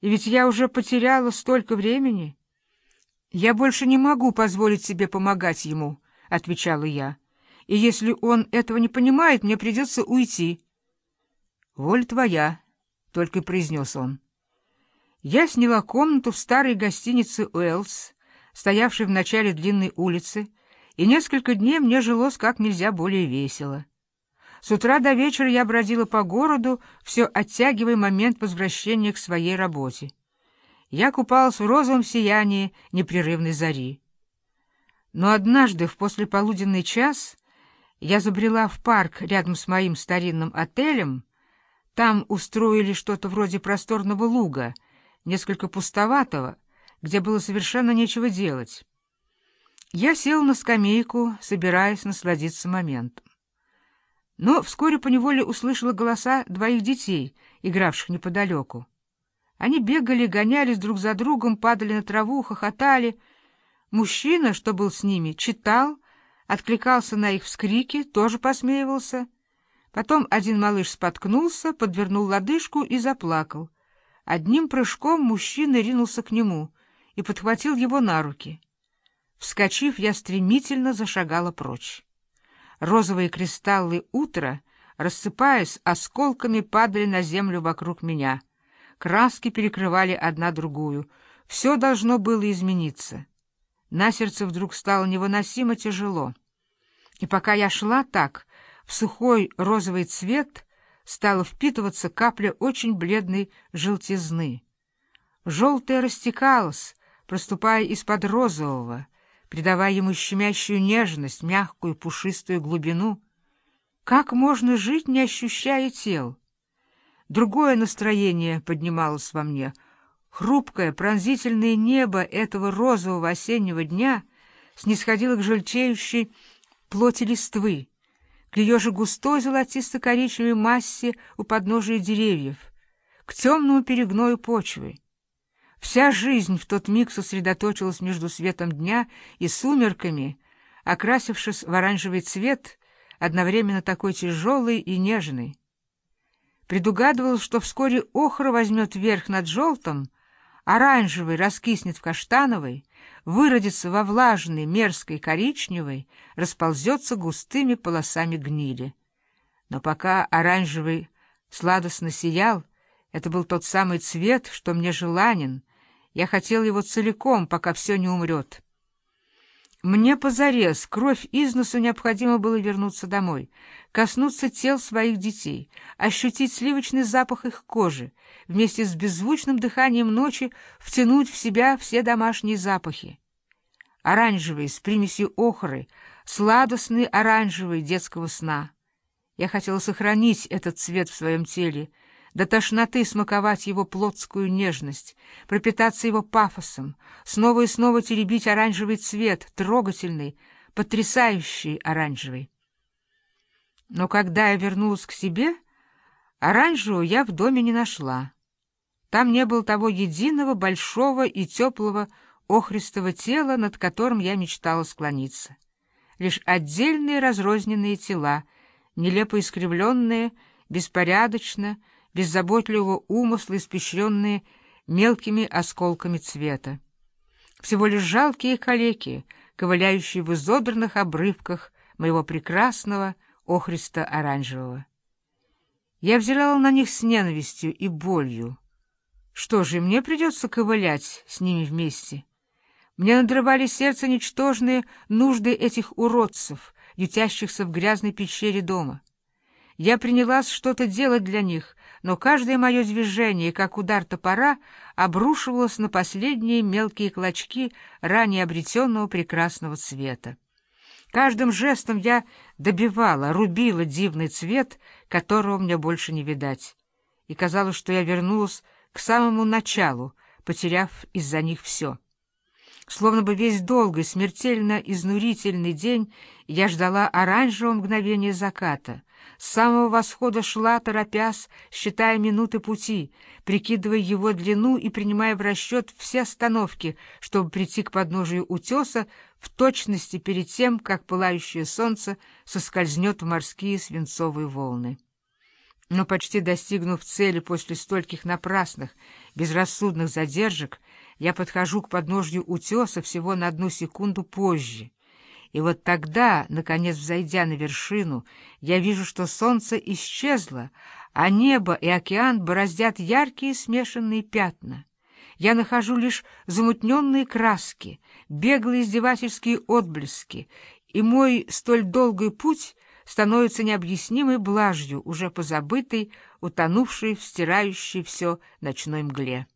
И ведь я уже потеряла столько времени. Я больше не могу позволить себе помогать ему, — отвечала я. И если он этого не понимает, мне придется уйти. — Воля твоя, — только произнес он. Я сняла комнату в старой гостинице «Уэллс», стоявшей в начале длинной улицы, и несколько дней мне жилось как нельзя более весело. С утра до вечера я бродила по городу, все оттягивая момент возвращения к своей работе. Я купалась в розовом сиянии непрерывной зари. Но однажды в послеполуденный час я забрела в парк рядом с моим старинным отелем. Там устроили что-то вроде просторного луга, несколько пустоватого, где было совершенно нечего делать. Я сел на скамейку, собираясь насладиться моментом но вскоре поневоле услышала голоса двоих детей, игравших неподалеку. Они бегали, гонялись друг за другом, падали на траву, хохотали. Мужчина, что был с ними, читал, откликался на их вскрики, тоже посмеивался. Потом один малыш споткнулся, подвернул лодыжку и заплакал. Одним прыжком мужчина ринулся к нему и подхватил его на руки. Вскочив, я стремительно зашагала прочь. Розовые кристаллы утра, рассыпаясь, осколками падали на землю вокруг меня. Краски перекрывали одна другую. Все должно было измениться. На сердце вдруг стало невыносимо тяжело. И пока я шла так, в сухой розовый цвет стала впитываться капля очень бледной желтизны. Желтое растекалось, проступая из-под розового, придавая ему щемящую нежность, мягкую пушистую глубину. Как можно жить, не ощущая тел? Другое настроение поднималось во мне. Хрупкое, пронзительное небо этого розового осеннего дня снисходило к желтеющей плоти листвы, к ее же густой золотисто-коричневой массе у подножия деревьев, к темному перегною почвы. Вся жизнь в тот миг сосредоточилась между светом дня и сумерками, окрасившись в оранжевый цвет, одновременно такой тяжелый и нежный. Предугадывал, что вскоре охра возьмет верх над желтым, оранжевый раскиснет в каштановый, выродится во влажный, мерзкой коричневый, расползется густыми полосами гнили. Но пока оранжевый сладостно сиял, это был тот самый цвет, что мне желанен — я хотел его целиком, пока все не умрет. Мне позарез, кровь из носу необходимо было вернуться домой, коснуться тел своих детей, ощутить сливочный запах их кожи, вместе с беззвучным дыханием ночи втянуть в себя все домашние запахи. Оранжевый, с примесью охры, сладостный оранжевый детского сна. Я хотела сохранить этот цвет в своем теле, до тошноты смаковать его плотскую нежность, пропитаться его пафосом, снова и снова теребить оранжевый цвет, трогательный, потрясающий оранжевый. Но когда я вернулась к себе, оранжевую я в доме не нашла. Там не было того единого большого и теплого охристого тела, над которым я мечтала склониться. Лишь отдельные разрозненные тела, нелепо искривленные, беспорядочно, беззаботливого умысла, испещренные мелкими осколками цвета. Всего лишь жалкие калеки, ковыляющие в изодранных обрывках моего прекрасного охриста-оранжевого. Я взирала на них с ненавистью и болью. Что же, мне придется ковылять с ними вместе. Мне надрывали сердце ничтожные нужды этих уродцев, ютящихся в грязной пещере дома. Я принялась что-то делать для них, но каждое мое движение, как удар топора, обрушивалось на последние мелкие клочки ранее обретенного прекрасного цвета. Каждым жестом я добивала, рубила дивный цвет, которого мне больше не видать. И казалось, что я вернулась к самому началу, потеряв из-за них все. Словно бы весь долгий, смертельно изнурительный день я ждала оранжевого мгновения заката. С самого восхода шла, торопясь, считая минуты пути, прикидывая его длину и принимая в расчет все остановки, чтобы прийти к подножию утеса в точности перед тем, как пылающее солнце соскользнет в морские свинцовые волны. Но почти достигнув цели после стольких напрасных, безрассудных задержек я подхожу к подножью утеса всего на одну секунду позже. И вот тогда, наконец взойдя на вершину, я вижу, что солнце исчезло, а небо и океан бороздят яркие смешанные пятна. Я нахожу лишь замутненные краски, беглые издевательские отблески, и мой столь долгий путь становится необъяснимой блажью, уже позабытой, утонувшей в стирающей все ночной мгле.